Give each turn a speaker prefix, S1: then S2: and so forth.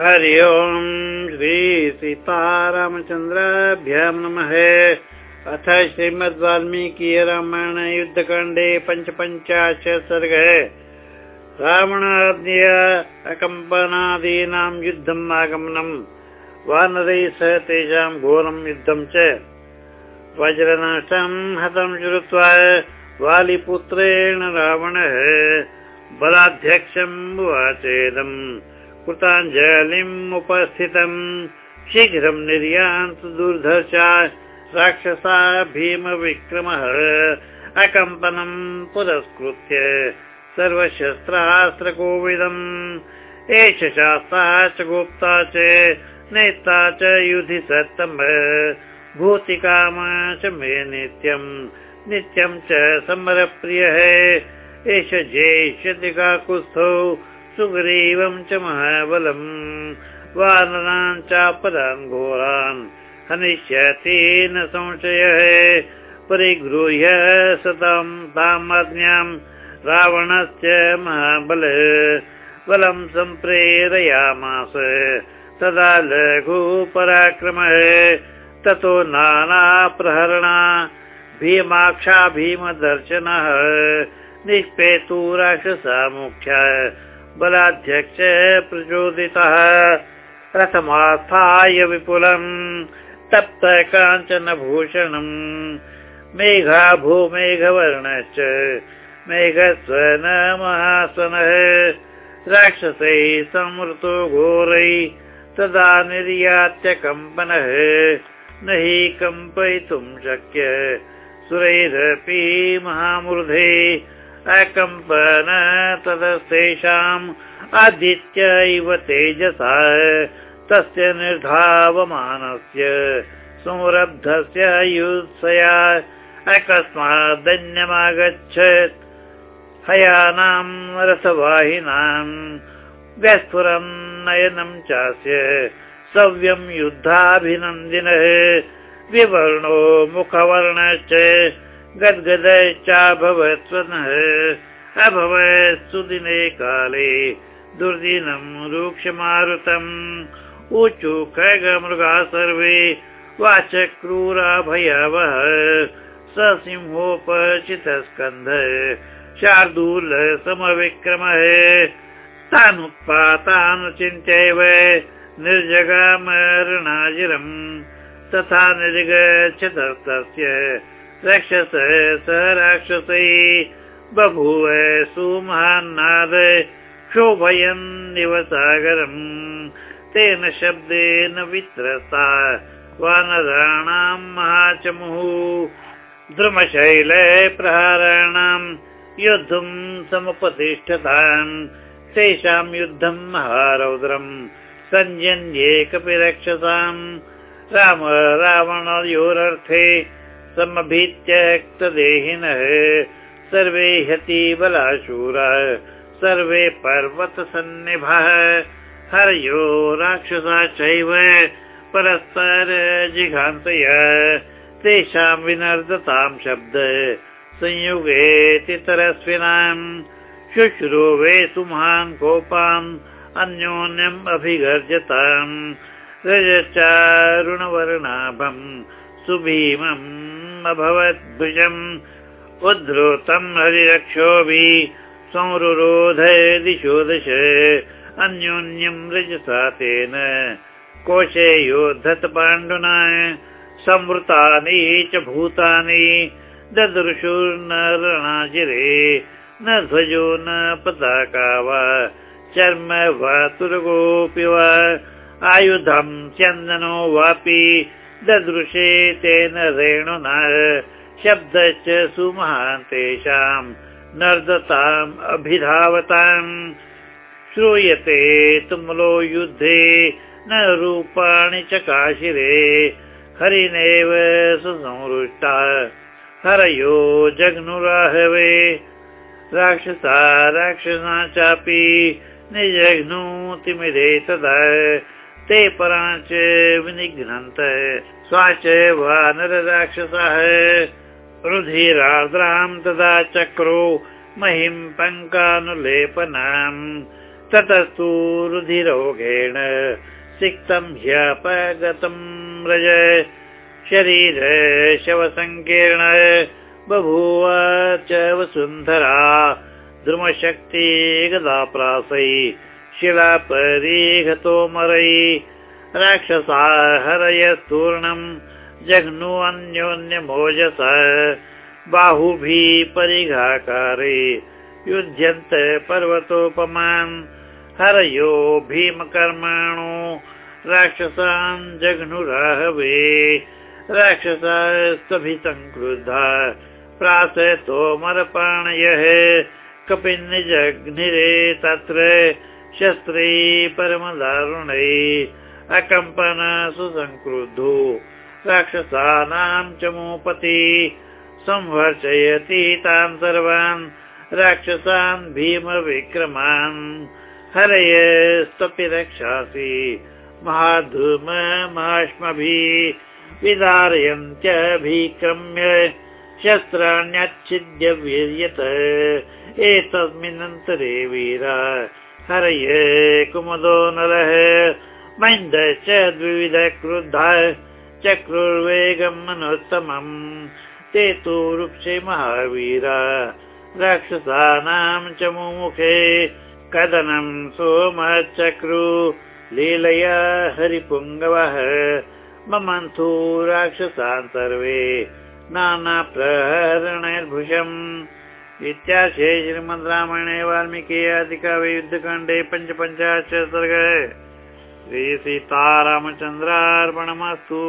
S1: हरि ओम् श्री सीतारामचन्द्राभ्यां नमः। अथ श्रीमद् वाल्मीकि रामायण युद्धकाण्डे पञ्चपञ्चाश सर्ग रावणाद्य अकम्पनादीनां युद्धम् आगमनम् वानरैः सह तेषां घोरं युद्धं च। वज्रनष्टं हतं श्रुत्वा वालिपुत्रेण रावणः बलाध्यक्षम् उवाचेदम् कृताञ्जलिम् उपस्थितम्। शीघ्रं निर्यान्तु दुर्धर्षा राक्षसा भीमविक्रमः अकम्पनम् पुरस्कृत्य सर्वशस्त्रास्त्रकोविदम्। एष शास्ता च गुप्ता च नेता च युधि सत्तम। भूतिकाम च मे नित्यम् नित्यं च समरप्रियः। एष जेष्यतिकाकुस्थौ सुग्रीवं च महाबलम् वानरान् चापरान् घोरान् हनिष्यति न संशयः परिगृह्य सतां तामाज्ञां रावणस्य महाबल बलं सम्प्रेरयामास तदा लघु पराक्रमः ततो नानाप्रहरणा भीमाक्षा भीमदर्शनः निष्पेतु राक्षसा मुख्य बलाध्यक्ष प्रचोदितः। रथमास्थाय विपुलम् तप्त काञ्चन भूषणम्। मेघा भूमेघवर्णश्च मेघस्वन महासनः। राक्षसैः संवृतो घोरै तदा निर्यात्य कम्पनः। न हि कम्पयितुं शक्य सुरैरपि महामृधे अकम्पन तदस्तेषाम् आदित्य इव तेजसा। तस्य निर्धावमानस्य संरब्धस्य युत्सया अकस्मादन्यमागच्छत् हयानाम् रथवाहिनाम् व्यस्फुरम् नयनम् चास्य सव्यम् युद्धाभिनन्दिनः। विवर्णो मुखवर्णश्च गद्गदश्चाभवत् स्वनः अभवत् सुदिने काले दुर्दिनम् रुक्षमारुतम्। ऊचु खगमृगा सर्वे वाचक्रूरा भयावः स सिंहोपचितस्कन्ध शार्दूल समविक्रमः। तानुत्पातान् चिन्त्यैव निर्जगामरणाजिरम् तथा निर्गच्छतस्तस्य रक्षस स राक्षसै बभूव सुमहान्नाद क्षोभयन्निव सागरम् तेन शब्देन वित्रस्ता वानराणाम् महाचमुः। द्रुमशैल प्रहाराणाम् युद्धम् समुपतिष्ठताम् तेषाम् युद्धम् महारौद्रम्। सञ्जन्ये कपि रक्षसाम् राम रावणयोरर्थे समभीत्यक्तदेहिनः। सर्वे ह्यति बलाशूरा। सर्वे पर्वतसन्निभः। हरयो राक्षसा चैव परस्पर जिघान्तय तेषां विनर्दतां शब्द संयुगेतितरस्विनाम् शुश्रूवे सुमहान् कोपान् अन्योन्यम् अभिगर्जताम्। रजचारुणवर्णाभम् सुभीमम् अभवद्भुजम् उद्धृतम् हरिरक्षोभिः संरुरोध दिशो दश अन्योन्यम् रजसा तेन। कोशे योद्धत पाण्डुना। संवृतानि च भूतानि। ददृशुर्नरणाजिरे। न ध्वजो न पताका वा चर्म वा तुर्गोऽपि वा। आयुधम् चन्दनो वापि ददृशे तेन रेणुना शब्दश्च सुमहान् तेषाम् नर्दताम् अभिधावताम्। श्रूयते तुमलो युद्धे न रूपाणि च काशिरे हरिणेव सुसंरुष्टा हरयो जघ्नुराहवे राक्षसा राक्षसा चापि निजघ्नुतिमिरे तदा ते परा च विनिघ्नन्त स्वाच वानरराक्षसः रुधिरार्द्राम् तदा चक्रो महिम् पङ्कानुलेपनाम्। ततस्तु रुधिरोगेण सिक्तं ह्यपगतं रज शरीर शवसङ्कीर्ण बभूव च वसुन्धरा। द्रुमशक्ति गदा शिलापरिघतो मरै। राक्षसा हरयस्तूर्णम् जघ्नु अन्योन्यमोजस। बाहुभिः परिघाकारे युध्यन्त पर्वतोपमान्। हरयो भीमकर्माणो राक्षसान् जघ्नुराहवे राक्षसास्तभिसङ्क्रुद्धा प्रासतोमरपाणयः कपिन्निजघ्निरे तत्र शस्त्रे परमदारुणै अकम्पन सुसङ्क्रुद्धो राक्षसानां च मोपति संवर्चयति तान् सर्वान्। राक्षसान् भीमविक्रमान् हरयस्तपि रक्षासि। महाधूममाश्मभिः विदारयन्त्यभिक्रम्य शस्त्राण्यच्छिद्य वीर्यत। एतस्मिन्नन्तरे वीरा हरय कुमदो नरः मैन्दश्च द्विविध क्रुद्धा चक्रुर्वेगम् मनोत्तमम् ते तु वृक्षे महावीरा राक्षसानां च मुमुखे कदनं सोमचक्रु लीलया हरिपुङ्गवः ममन्थु राक्षसान् सर्वे नानाप्रहरणैर्भुषम् इत्याशे श्रीमद् रामायणे वाल्मीकि युद्धकाण्डे पञ्चपञ्चाशत् सर्ग श्रीसीतारामचन्द्रार्पणमस्तु